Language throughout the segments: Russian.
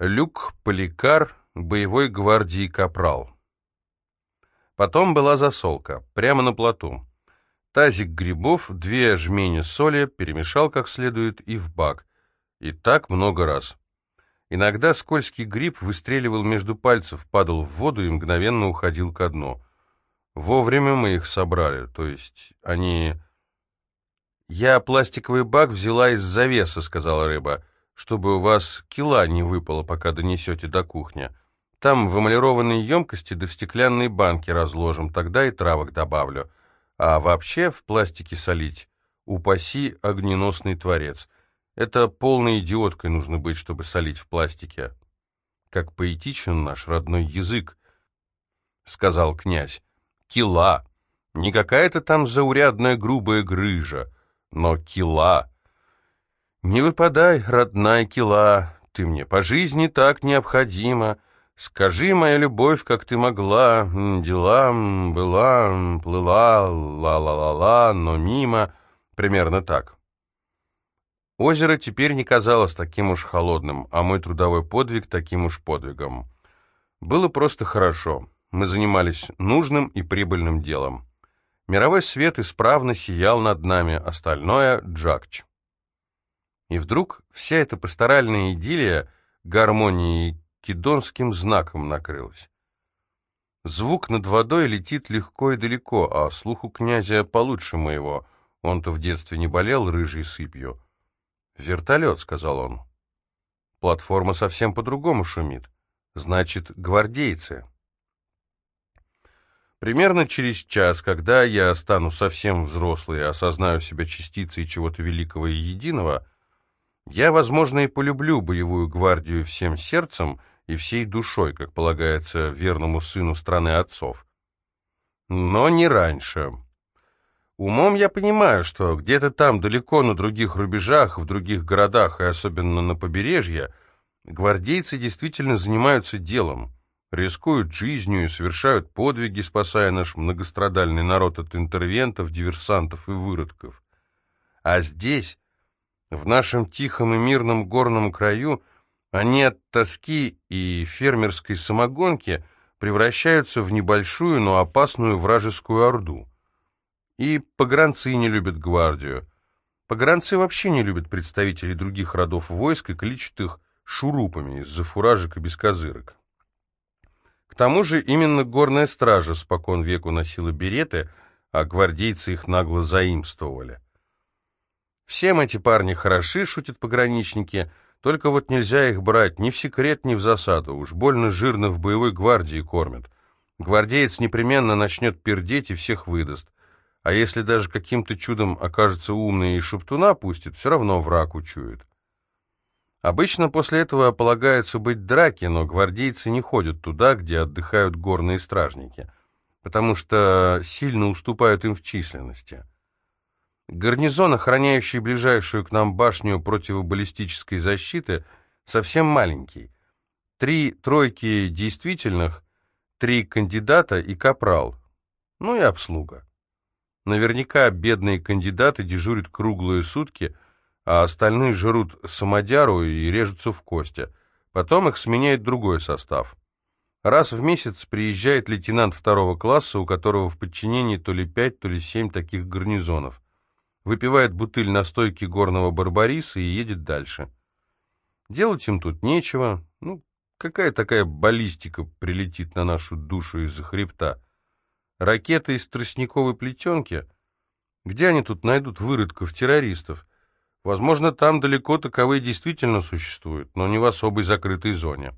Люк Поликар, боевой гвардии капрал. Потом была засолка, прямо на плоту. Тазик грибов, две жмени соли перемешал как следует и в бак. И так много раз. Иногда скользкий гриб выстреливал между пальцев, падал в воду и мгновенно уходил ко дну. Вовремя мы их собрали, то есть они... «Я пластиковый бак взяла из завеса», — сказала рыба, — «чтобы у вас кила не выпало, пока донесете до кухни. Там в эмалированные емкости да в стеклянные банки разложим, тогда и травок добавлю. А вообще в пластике солить, упаси огненосный творец. Это полной идиоткой нужно быть, чтобы солить в пластике». «Как поэтичен наш родной язык», — сказал князь кила. Не какая-то там заурядная грубая грыжа, но кила. Не выпадай, родная кила, ты мне по жизни так необходима. Скажи, моя любовь, как ты могла, дела была, плыла, ла-ла-ла-ла, но мимо, примерно так. Озеро теперь не казалось таким уж холодным, а мой трудовой подвиг таким уж подвигом. Было просто хорошо. Мы занимались нужным и прибыльным делом. Мировой свет исправно сиял над нами, остальное — джакч. И вдруг вся эта пасторальная идиллия гармонии кидонским знаком накрылась. Звук над водой летит легко и далеко, а слух у князя получше моего. Он-то в детстве не болел рыжей сыпью. «Вертолет», — сказал он. «Платформа совсем по-другому шумит. Значит, гвардейцы». Примерно через час, когда я стану совсем взрослый и осознаю себя частицей чего-то великого и единого, я, возможно, и полюблю боевую гвардию всем сердцем и всей душой, как полагается верному сыну страны отцов. Но не раньше. Умом я понимаю, что где-то там, далеко на других рубежах, в других городах и особенно на побережье, гвардейцы действительно занимаются делом рискуют жизнью и совершают подвиги, спасая наш многострадальный народ от интервентов, диверсантов и выродков. А здесь, в нашем тихом и мирном горном краю, они от тоски и фермерской самогонки превращаются в небольшую, но опасную вражескую орду. И погранцы не любят гвардию. Погранцы вообще не любят представителей других родов войск и кличут их шурупами из-за фуражек и бескозырок. К тому же именно горная стража спокон веку носила береты, а гвардейцы их нагло заимствовали. Всем эти парни хороши, шутят пограничники, только вот нельзя их брать ни в секрет, ни в засаду, уж больно жирно в боевой гвардии кормят. Гвардеец непременно начнет пердеть и всех выдаст. А если даже каким-то чудом окажется умный и шептуна пустит, все равно враг учует. Обычно после этого полагается быть драки, но гвардейцы не ходят туда, где отдыхают горные стражники, потому что сильно уступают им в численности. Гарнизон, охраняющий ближайшую к нам башню противобаллистической защиты, совсем маленький. Три тройки действительных, три кандидата и капрал, ну и обслуга. Наверняка бедные кандидаты дежурят круглые сутки – а остальные жрут самодяру и режутся в кости. Потом их сменяет другой состав. Раз в месяц приезжает лейтенант второго класса, у которого в подчинении то ли пять, то ли семь таких гарнизонов. Выпивает бутыль настойки горного барбариса и едет дальше. Делать им тут нечего. Ну, какая такая баллистика прилетит на нашу душу из-за хребта? Ракеты из тростниковой плетенки? Где они тут найдут выродков-террористов? Возможно, там далеко таковые действительно существуют, но не в особой закрытой зоне.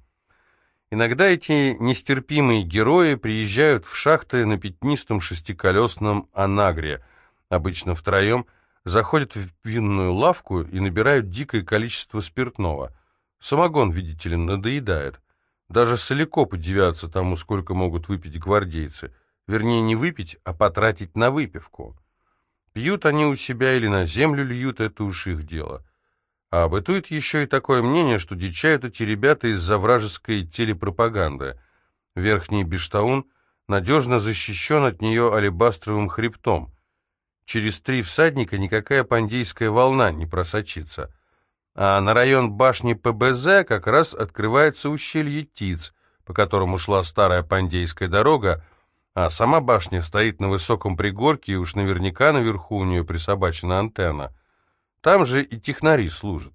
Иногда эти нестерпимые герои приезжают в шахты на пятнистом шестиколесном анагре, обычно втроем, заходят в винную лавку и набирают дикое количество спиртного. Самогон, видите ли, надоедает. Даже солякопы девятся тому, сколько могут выпить гвардейцы. Вернее, не выпить, а потратить на выпивку. Пьют они у себя или на землю льют, это уж их дело. А бытует еще и такое мнение, что дичают эти ребята из-за вражеской телепропаганды. Верхний Бештаун надежно защищен от нее алебастровым хребтом. Через три всадника никакая пандейская волна не просочится. а на район башни ПБЗ как раз открывается ущелье Тиц, по которому шла старая Пандейская дорога, а сама башня стоит на высоком пригорке, и уж наверняка наверху у нее присобачена антенна. Там же и технари служат.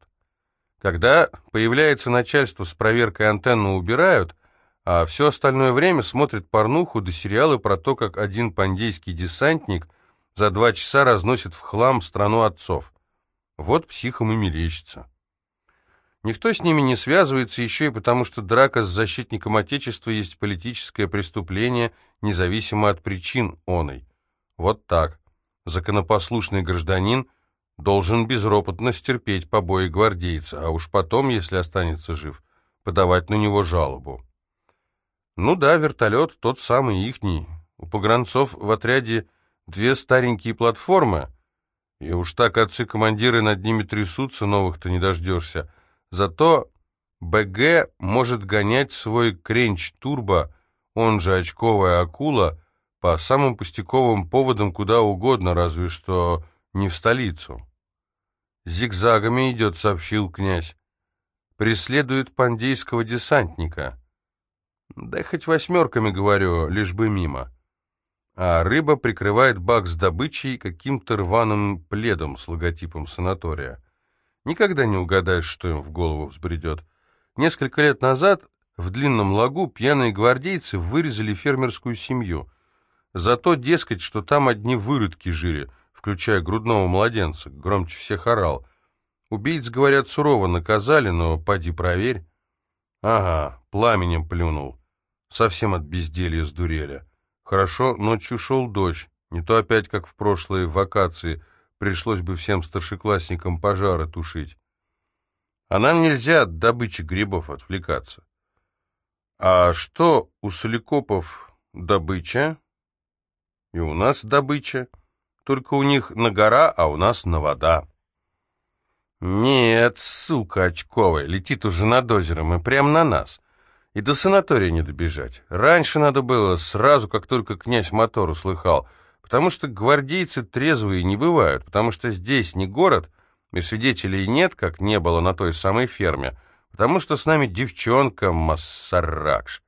Когда появляется начальство с проверкой антенну убирают, а все остальное время смотрит порнуху да сериалы про то, как один пандейский десантник за два часа разносит в хлам страну отцов. Вот психом и мерещится. Никто с ними не связывается еще и потому, что драка с защитником Отечества есть политическое преступление, независимо от причин оной. Вот так. Законопослушный гражданин – должен безропотно стерпеть побои гвардейца, а уж потом, если останется жив, подавать на него жалобу. Ну да, вертолет тот самый ихний. У погранцов в отряде две старенькие платформы, и уж так отцы-командиры над ними трясутся, новых-то не дождешься. Зато БГ может гонять свой кренч-турбо, он же очковая акула, по самым пустяковым поводам куда угодно, разве что не в столицу. «Зигзагами идет», — сообщил князь. «Преследует пандейского десантника». «Да хоть восьмерками, говорю, лишь бы мимо». А рыба прикрывает бак с добычей каким-то рваным пледом с логотипом санатория. Никогда не угадаешь, что им в голову взбредет. Несколько лет назад в длинном лагу пьяные гвардейцы вырезали фермерскую семью. Зато, дескать, что там одни выродки жили — включая грудного младенца, громче всех орал. Убийц, говорят, сурово наказали, но поди проверь. Ага, пламенем плюнул. Совсем от безделья сдурели. Хорошо, ночью шел дождь. Не то опять, как в прошлые вакации, пришлось бы всем старшеклассникам пожары тушить. А нам нельзя от добычи грибов отвлекаться. А что у соликопов добыча? И у нас добыча. Только у них на гора, а у нас на вода. Нет, сука очковая, летит уже над озером и прямо на нас. И до санатория не добежать. Раньше надо было, сразу, как только князь мотор услыхал, потому что гвардейцы трезвые не бывают, потому что здесь не город, и свидетелей нет, как не было на той самой ферме, потому что с нами девчонка Массаракш.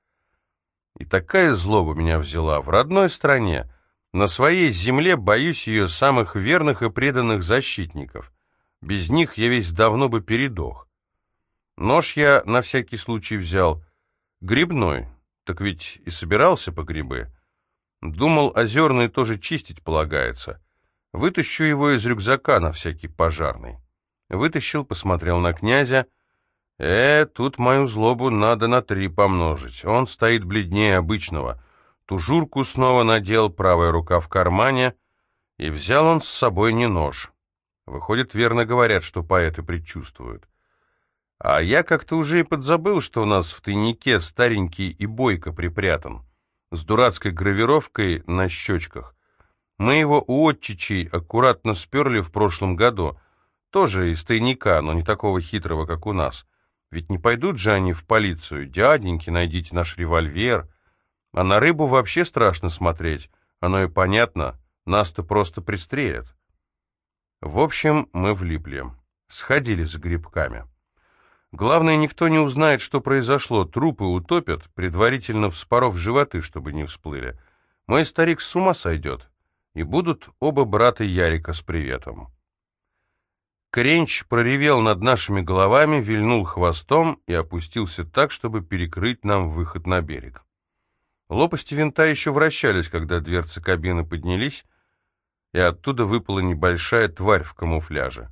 И такая злоба меня взяла в родной стране, на своей земле боюсь ее самых верных и преданных защитников. Без них я весь давно бы передох. Нож я на всякий случай взял. Грибной, так ведь и собирался по грибы. Думал, озерный тоже чистить полагается. Вытащу его из рюкзака на всякий пожарный. Вытащил, посмотрел на князя. Э, тут мою злобу надо на три помножить. Он стоит бледнее обычного — Тужурку снова надел, правая рука в кармане, и взял он с собой не нож. Выходит, верно говорят, что поэты предчувствуют. А я как-то уже и подзабыл, что у нас в тайнике старенький и бойко припрятан, с дурацкой гравировкой на щечках. Мы его у отчичей аккуратно сперли в прошлом году, тоже из тайника, но не такого хитрого, как у нас. Ведь не пойдут же они в полицию. Дяденьки, найдите наш револьвер. А на рыбу вообще страшно смотреть. Оно и понятно, нас-то просто пристрелят. В общем, мы влипли. Сходили за грибками. Главное, никто не узнает, что произошло. Трупы утопят, предварительно вспоров животы, чтобы не всплыли. Мой старик с ума сойдет. И будут оба брата Ярика с приветом. Кренч проревел над нашими головами, вильнул хвостом и опустился так, чтобы перекрыть нам выход на берег. Лопасти винта еще вращались, когда дверцы кабины поднялись, и оттуда выпала небольшая тварь в камуфляже.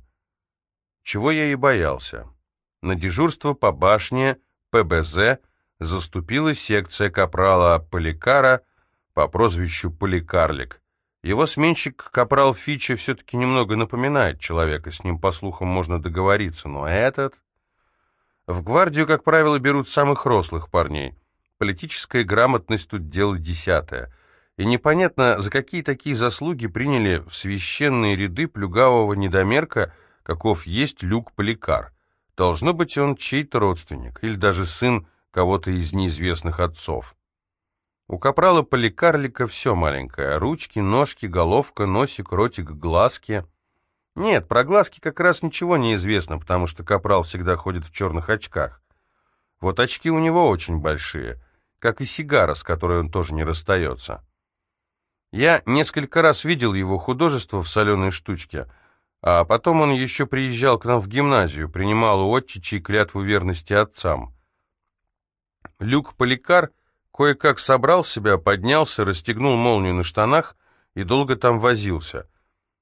Чего я и боялся. На дежурство по башне ПБЗ заступила секция капрала Поликара по прозвищу Поликарлик. Его сменщик, капрал Фичи, все-таки немного напоминает человека, с ним, по слухам, можно договориться, но этот... В гвардию, как правило, берут самых рослых парней. Политическая грамотность тут дело десятое. И непонятно, за какие такие заслуги приняли в священные ряды плюгавого недомерка, каков есть Люк Поликар. Должно быть, он чей-то родственник, или даже сын кого-то из неизвестных отцов. У капрала Поликарлика все маленькое. Ручки, ножки, головка, носик, ротик, глазки. Нет, про глазки как раз ничего не известно, потому что капрал всегда ходит в черных очках. Вот очки у него очень большие, как и сигара, с которой он тоже не расстается. Я несколько раз видел его художество в соленой штучке, а потом он еще приезжал к нам в гимназию, принимал у отчичей клятву верности отцам. Люк Поликар кое-как собрал себя, поднялся, расстегнул молнию на штанах и долго там возился.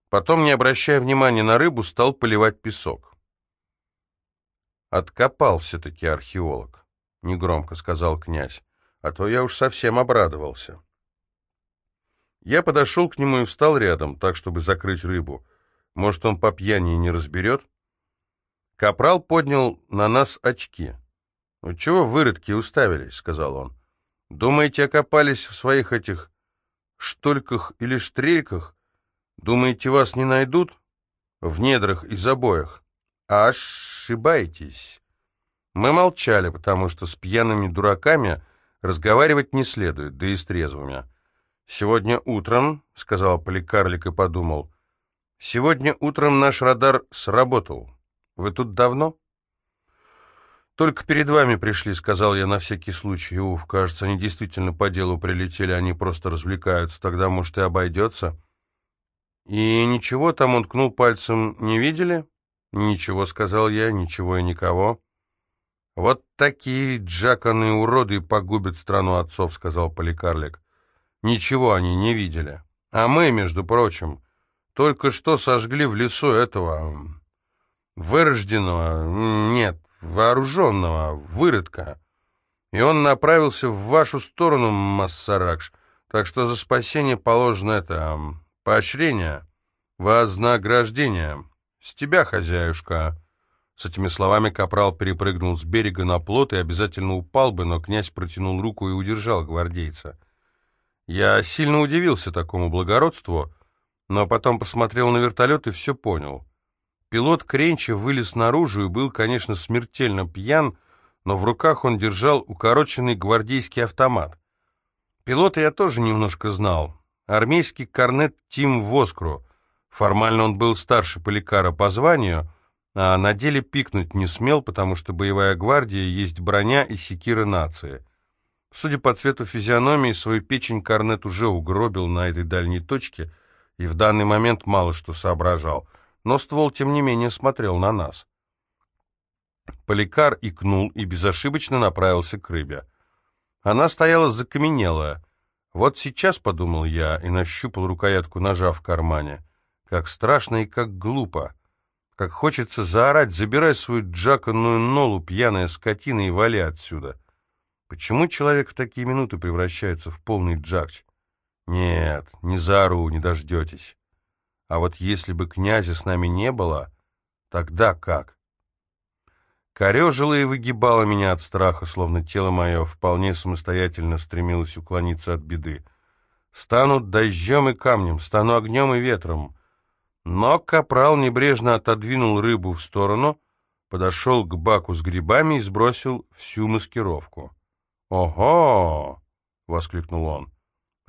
Потом, не обращая внимания на рыбу, стал поливать песок. «Откопал все-таки археолог», — негромко сказал князь, «а то я уж совсем обрадовался». Я подошел к нему и встал рядом, так, чтобы закрыть рыбу. Может, он по пьяни не разберет? Капрал поднял на нас очки. «Ну чего выродки уставились?» — сказал он. «Думаете, окопались в своих этих штольках или штрельках? Думаете, вас не найдут? В недрах и забоях? Ошибаетесь». Мы молчали, потому что с пьяными дураками разговаривать не следует, да и с трезвыми. «Сегодня утром», — сказал Поликарлик и подумал, — «сегодня утром наш радар сработал. Вы тут давно?» «Только перед вами пришли», — сказал я на всякий случай. «Уф, кажется, они действительно по делу прилетели, они просто развлекаются. Тогда, может, и обойдется». «И ничего там он ткнул пальцем не видели?» «Ничего», — сказал я, — «ничего и никого». «Вот такие джаканы уроды погубят страну отцов», — сказал Поликарлик. Ничего они не видели. А мы, между прочим, только что сожгли в лесу этого вырожденного, нет, вооруженного выродка. И он направился в вашу сторону, Массаракш. Так что за спасение положено это поощрение, вознаграждение. С тебя, хозяюшка. С этими словами капрал перепрыгнул с берега на плот и обязательно упал бы, но князь протянул руку и удержал гвардейца. Я сильно удивился такому благородству, но потом посмотрел на вертолет и все понял. Пилот Кренча вылез наружу и был, конечно, смертельно пьян, но в руках он держал укороченный гвардейский автомат. Пилота я тоже немножко знал. Армейский корнет Тим Воскру. Формально он был старше Поликара по званию, а на деле пикнуть не смел, потому что боевая гвардия есть броня и секира нации. Судя по цвету физиономии, свою печень Корнет уже угробил на этой дальней точке и в данный момент мало что соображал, но ствол, тем не менее, смотрел на нас. Поликар икнул и безошибочно направился к рыбе. Она стояла закаменелая. Вот сейчас, подумал я, и нащупал рукоятку ножа в кармане. Как страшно и как глупо. Как хочется заорать, забирай свою джаканную нолу, пьяная скотина, и вали отсюда. — Почему человек в такие минуты превращается в полный джакч? Нет, не зару не дождетесь. А вот если бы князя с нами не было, тогда как? Корежила и выгибала меня от страха, словно тело мое вполне самостоятельно стремилось уклониться от беды. Стану дождем и камнем, стану огнем и ветром. Но капрал небрежно отодвинул рыбу в сторону, подошел к баку с грибами и сбросил всю маскировку. «Ого!» — воскликнул он.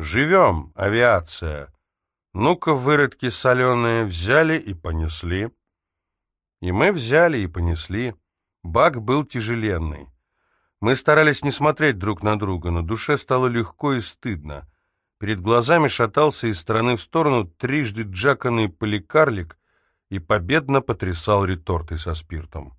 «Живем, авиация! Ну-ка, выродки соленые взяли и понесли». И мы взяли и понесли. Бак был тяжеленный. Мы старались не смотреть друг на друга, на душе стало легко и стыдно. Перед глазами шатался из стороны в сторону трижды джаканный поликарлик и победно потрясал ретортой со спиртом.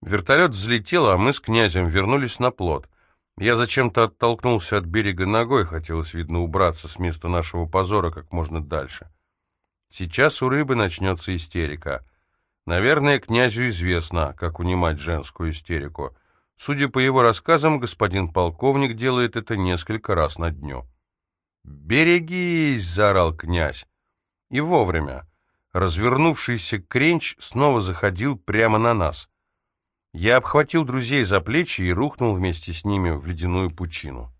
Вертолет взлетел, а мы с князем вернулись на плот — я зачем-то оттолкнулся от берега ногой, хотелось, видно, убраться с места нашего позора как можно дальше. Сейчас у рыбы начнется истерика. Наверное, князю известно, как унимать женскую истерику. Судя по его рассказам, господин полковник делает это несколько раз на дню. «Берегись!» — заорал князь. И вовремя. Развернувшийся кренч снова заходил прямо на нас. Я обхватил друзей за плечи и рухнул вместе с ними в ледяную пучину.